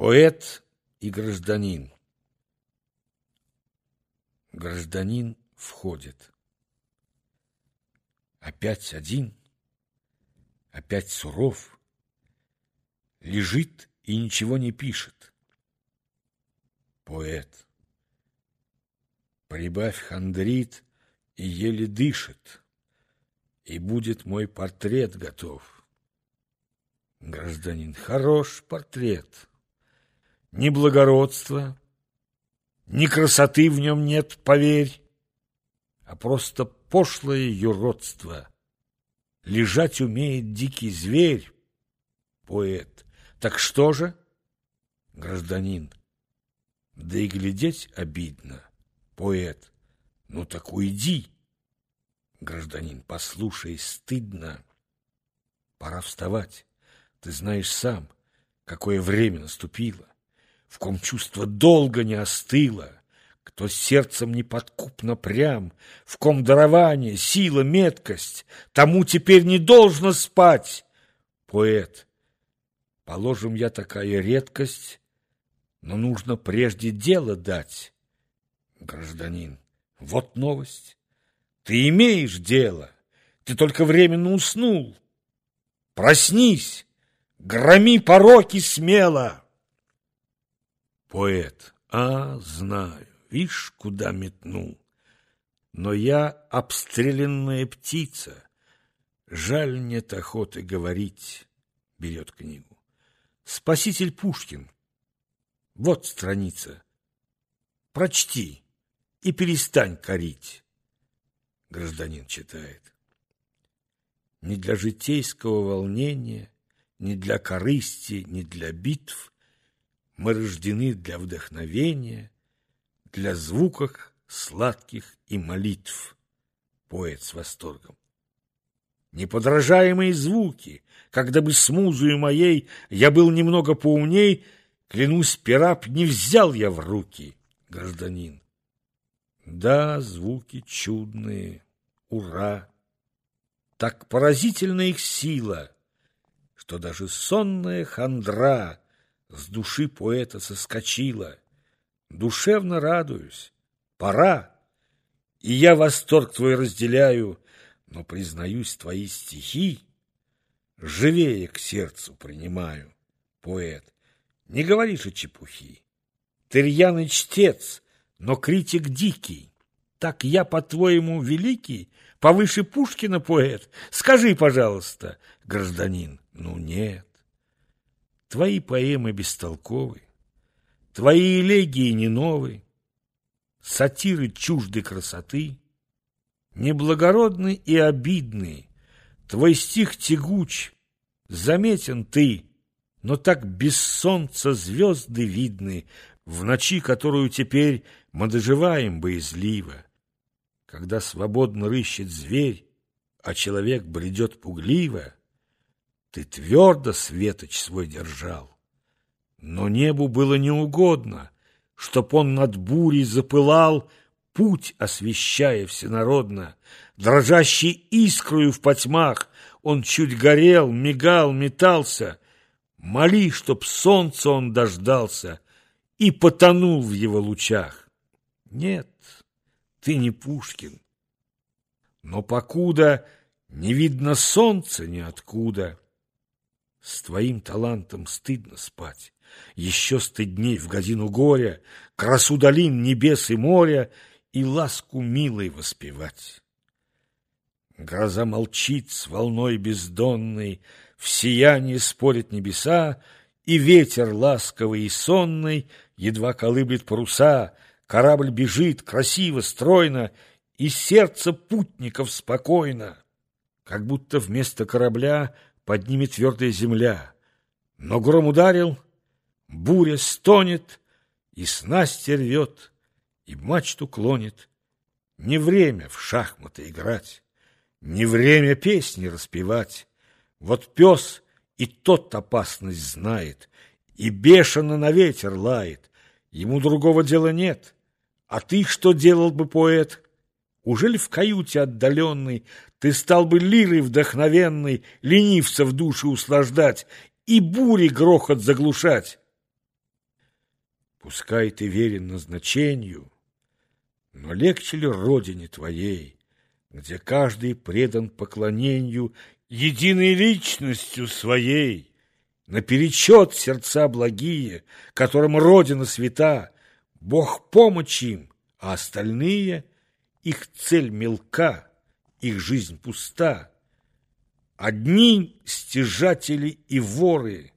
Поэт и гражданин. Гражданин входит. Опять один, опять суров, лежит и ничего не пишет. Поэт. Прибавь хандрит и еле дышит, и будет мой портрет готов. Гражданин, хорош портрет ни благородства, ни красоты в нем нет, поверь, а просто пошлое юродство. Лежать умеет дикий зверь, поэт. Так что же, гражданин? Да и глядеть обидно, поэт. Ну так уйди, гражданин, послушай, стыдно. Пора вставать, ты знаешь сам, какое время наступило в ком чувство долго не остыло, кто сердцем неподкупно прям, в ком дарование, сила, меткость, тому теперь не должно спать. Поэт, положим я такая редкость, но нужно прежде дело дать. Гражданин, вот новость. Ты имеешь дело, ты только временно уснул. Проснись, громи пороки смело. Поэт. А, знаю, вишь, куда метнул. Но я обстрелянная птица. Жаль нет охоты говорить. Берет книгу. Спаситель Пушкин. Вот страница. Прочти и перестань корить. Гражданин читает. Не для житейского волнения, ни для корысти, ни для битв мы рождены для вдохновения, для звуков сладких и молитв. Поэт с восторгом. Неподражаемые звуки, когда бы с музою моей я был немного поумней, клянусь, пера не взял я в руки, гражданин. Да, звуки чудные, ура! Так поразительна их сила, что даже сонная хандра с души поэта соскочила. Душевно радуюсь. Пора. И я восторг твой разделяю, но, признаюсь, твои стихи живее к сердцу принимаю. Поэт, не говори же чепухи. Ты рьяный чтец, но критик дикий. Так я, по-твоему, великий, повыше Пушкина поэт? Скажи, пожалуйста, гражданин. Ну, нет. Твои поэмы бестолковы, Твои элегии не новые, Сатиры чужды красоты, Неблагородны и обидны, Твой стих тягуч, заметен ты, Но так без солнца звезды видны В ночи, которую теперь Мы доживаем боязливо. Когда свободно рыщет зверь, А человек бредет пугливо — ты твердо светоч свой держал. Но небу было неугодно, Чтоб он над бурей запылал, Путь освещая всенародно. Дрожащей искрою в потьмах Он чуть горел, мигал, метался. Моли, чтоб солнца он дождался И потонул в его лучах. Нет, ты не Пушкин. Но покуда не видно солнца ниоткуда, с твоим талантом стыдно спать, Еще стыдней в годину горя Красу долин, небес и моря И ласку милой воспевать. Гроза молчит с волной бездонной, В сиянии спорят небеса, И ветер ласковый и сонный Едва колыблет паруса, Корабль бежит красиво, стройно, И сердце путников спокойно. Как будто вместо корабля под ними твердая земля. Но гром ударил, буря стонет, и снасти рвет, и мачту клонит. Не время в шахматы играть, не время песни распевать. Вот пес и тот опасность знает, и бешено на ветер лает. Ему другого дела нет. А ты что делал бы, поэт? Ужели в каюте отдаленной ты стал бы лирой вдохновенной, ленивца в душе услаждать и бури грохот заглушать? Пускай ты верен назначению, но легче ли родине твоей, где каждый предан поклонению единой личностью своей, наперечет сердца благие, которым родина свята, Бог помощь им, а остальные, их цель мелка, их жизнь пуста. Одни стяжатели и воры,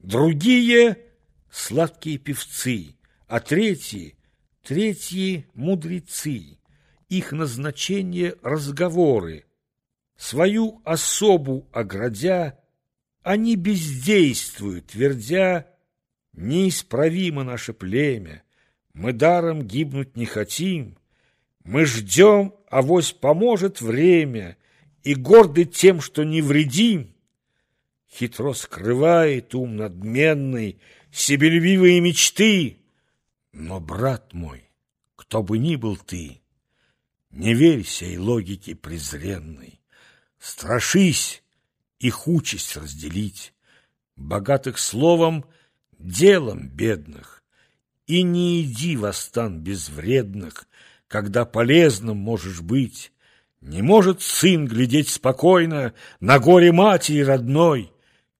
другие — сладкие певцы, а третьи — третьи мудрецы. Их назначение — разговоры. Свою особу оградя, они бездействуют, твердя, неисправимо наше племя, мы даром гибнуть не хотим, мы ждем, авось поможет время, и горды тем, что не вредим. Хитро скрывает ум надменный себелюбивые мечты. Но, брат мой, кто бы ни был ты, не верь сей логике презренной, страшись их участь разделить, богатых словом, делом бедных, и не иди в стан безвредных, когда полезным можешь быть. Не может сын глядеть спокойно на горе матери родной.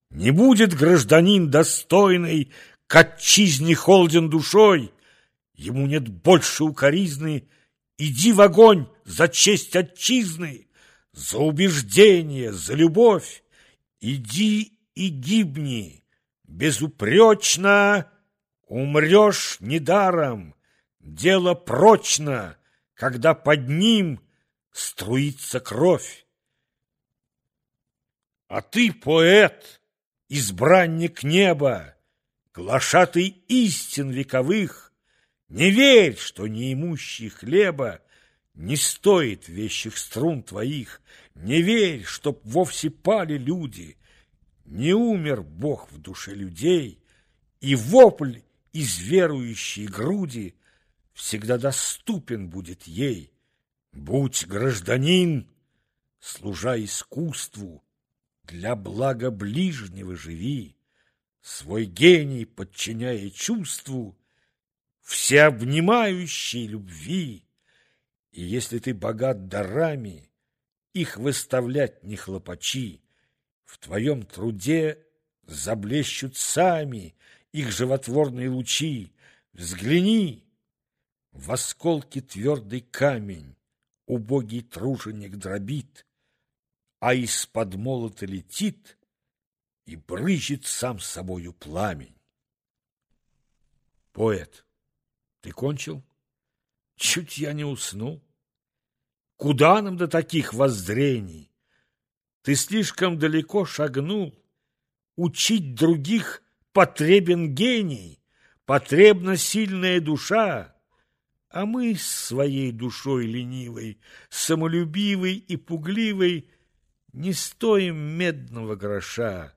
Не будет гражданин достойный к отчизне холден душой. Ему нет больше укоризны. Иди в огонь за честь отчизны, за убеждение, за любовь. Иди и гибни безупречно, умрешь недаром. Дело прочно, когда под ним струится кровь. А ты поэт, избранник неба, глашатый истин вековых, не верь, что неимущий хлеба не стоит вещих струн твоих, не верь, чтоб вовсе пали люди, не умер Бог в душе людей, и вопль из верующей груди всегда доступен будет ей. Будь гражданин, служа искусству, для блага ближнего живи, свой гений подчиняя чувству, всеобнимающей любви. И если ты богат дарами, их выставлять не хлопачи, в твоем труде заблещут сами их животворные лучи. Взгляни, в осколке твердый камень убогий труженик дробит, а из-под молота летит и брызжет сам собою пламень. Поэт, ты кончил? Чуть я не уснул. Куда нам до таких воззрений? Ты слишком далеко шагнул. Учить других потребен гений, потребна сильная душа. А мы с своей душой ленивой, самолюбивой и пугливой не стоим медного гроша.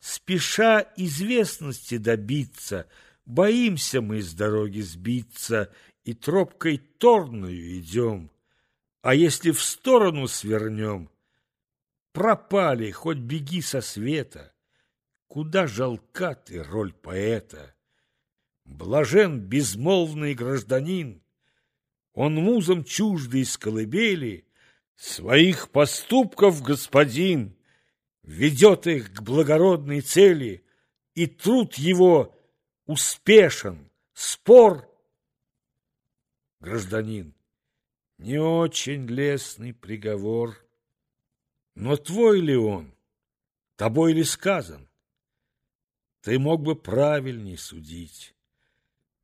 Спеша известности добиться, боимся мы с дороги сбиться и тропкой торную идем. А если в сторону свернем, пропали, хоть беги со света. Куда жалка ты роль поэта? Блажен безмолвный гражданин, он музом чуждый из колыбели, Своих поступков господин Ведет их к благородной цели, И труд его успешен, спор. Гражданин, не очень лестный приговор, Но твой ли он, тобой ли сказан? Ты мог бы правильней судить.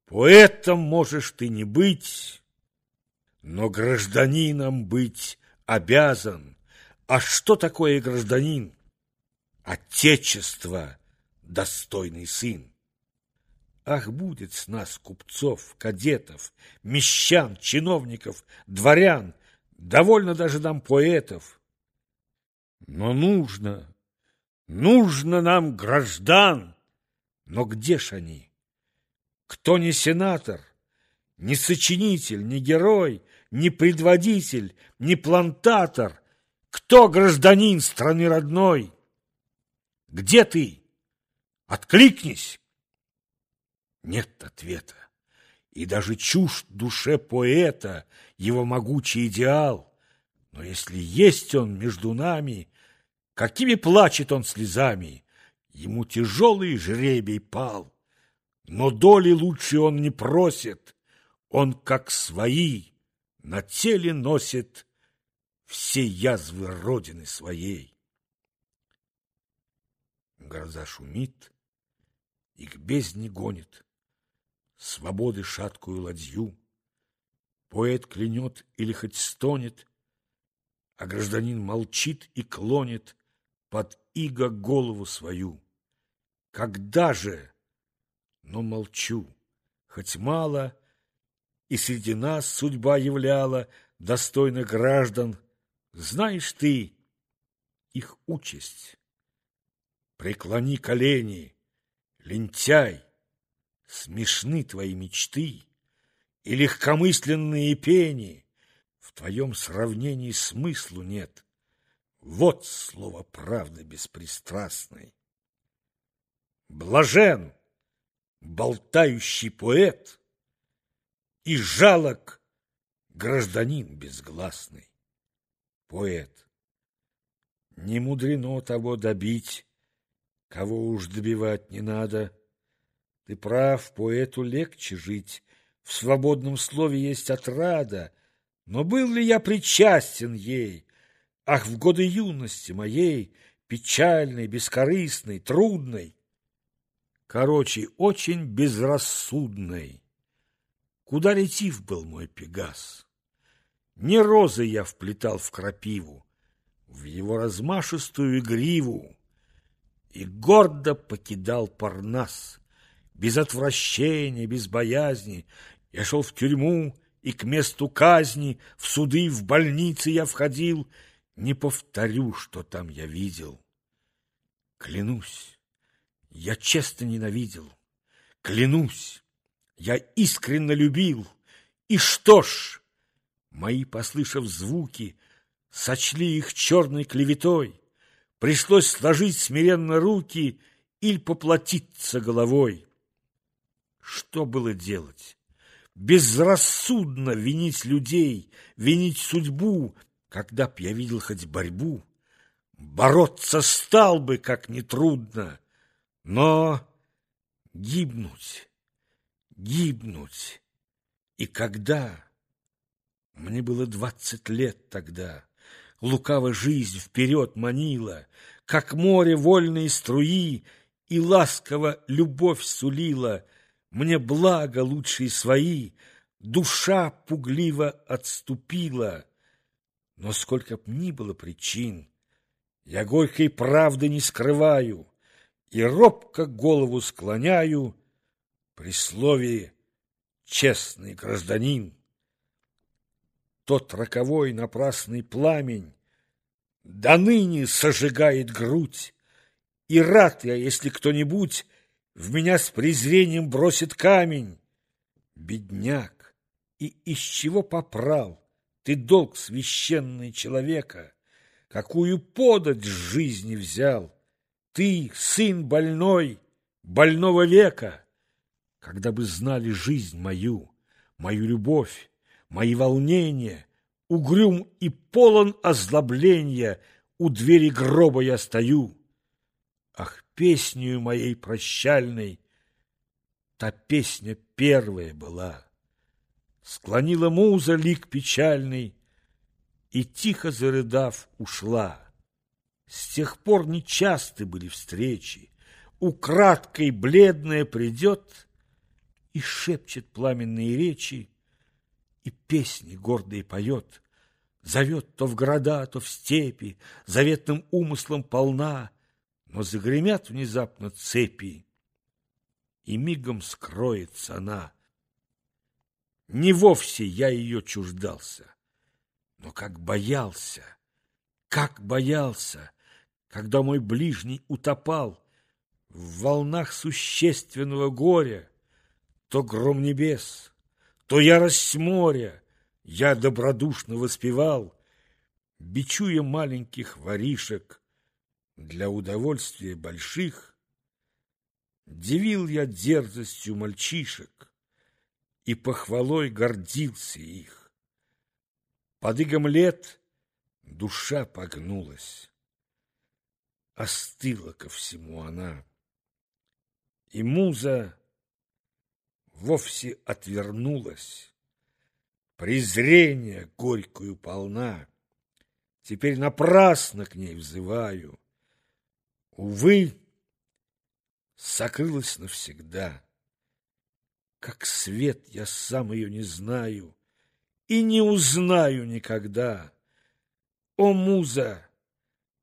Поэтом можешь ты не быть, но гражданином быть обязан. А что такое гражданин? Отечество, достойный сын. Ах, будет с нас купцов, кадетов, мещан, чиновников, дворян, довольно даже нам поэтов. Но нужно, нужно нам граждан. Но где ж они? Кто не сенатор, не сочинитель, не герой, не предводитель, не плантатор. Кто гражданин страны родной? Где ты? Откликнись! Нет ответа. и даже чужд душе поэта его могучий идеал. Но если есть он между нами, какими плачет он слезами, ему тяжелый жребий пал. Но доли лучше он не просит, он, как свои, на теле носит все язвы родины своей. Гроза шумит и к бездне гонит свободы шаткую ладью. Поэт клянет или хоть стонет, а гражданин молчит и клонит под иго голову свою. Когда же? Но молчу, хоть мало, и среди нас судьба являла достойных граждан. Знаешь ты их участь. Преклони колени, лентяй, Смешны твои мечты и легкомысленные пени, В твоем сравнении смыслу нет. Вот слово правды беспристрастной. Блажен, болтающий поэт, И жалок гражданин безгласный. Поэт, не мудрено того добить, Кого уж добивать не надо, ты прав, поэту легче жить, в свободном слове есть отрада, но был ли я причастен ей? Ах, в годы юности моей, печальной, бескорыстной, трудной, короче, очень безрассудной. Куда летив был мой Пегас? Не розы я вплетал в крапиву, в его размашистую гриву, и гордо покидал Парнас без отвращения, без боязни. Я шел в тюрьму и к месту казни, в суды, в больницы я входил. Не повторю, что там я видел. Клянусь, я честно ненавидел. Клянусь, я искренне любил. И что ж, мои, послышав звуки, сочли их черной клеветой. Пришлось сложить смиренно руки или поплатиться головой. Что было делать? Безрассудно винить людей, винить судьбу, когда б я видел хоть борьбу. Бороться стал бы, как нетрудно, но гибнуть, гибнуть. И когда? Мне было двадцать лет тогда. Лукава жизнь вперед манила, Как море вольные струи, И ласково любовь сулила — мне благо лучшие свои, душа пугливо отступила. Но сколько б ни было причин, я горькой правды не скрываю и робко голову склоняю при слове «честный гражданин». Тот роковой напрасный пламень до ныне сожигает грудь, и рад я, если кто-нибудь в меня с презрением бросит камень. Бедняк, и из чего попрал ты долг священный человека? Какую подать жизни взял? Ты, сын больной, больного века. Когда бы знали жизнь мою, мою любовь, мои волнения, угрюм и полон озлобления, у двери гроба я стою. Ах, песнею моей прощальной. Та песня первая была. Склонила муза лик печальный И, тихо зарыдав, ушла. С тех пор нечасты были встречи. Украдкой бледная придет И шепчет пламенные речи, И песни гордые поет. Зовет то в города, то в степи, Заветным умыслом полна, но загремят внезапно цепи, и мигом скроется она. Не вовсе я ее чуждался, но как боялся, как боялся, когда мой ближний утопал в волнах существенного горя, то гром небес, то ярость моря, я добродушно воспевал, бичуя маленьких воришек, для удовольствия больших, Дивил я дерзостью мальчишек и похвалой гордился их. Под игом лет душа погнулась, остыла ко всему она, и муза вовсе отвернулась, презрение горькую полна. Теперь напрасно к ней взываю. Увы, сокрылась навсегда. Как свет я сам ее не знаю и не узнаю никогда. О, муза,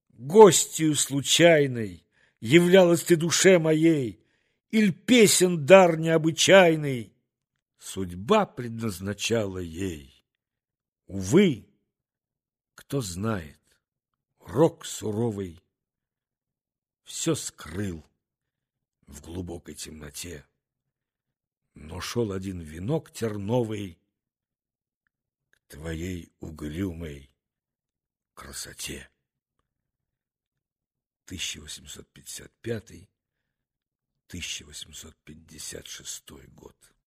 гостью случайной являлась ты душе моей, Иль песен дар необычайный судьба предназначала ей. Увы, кто знает, рок суровый все скрыл в глубокой темноте. Но шел один венок терновый к твоей угрюмой красоте. 1855 1856 год.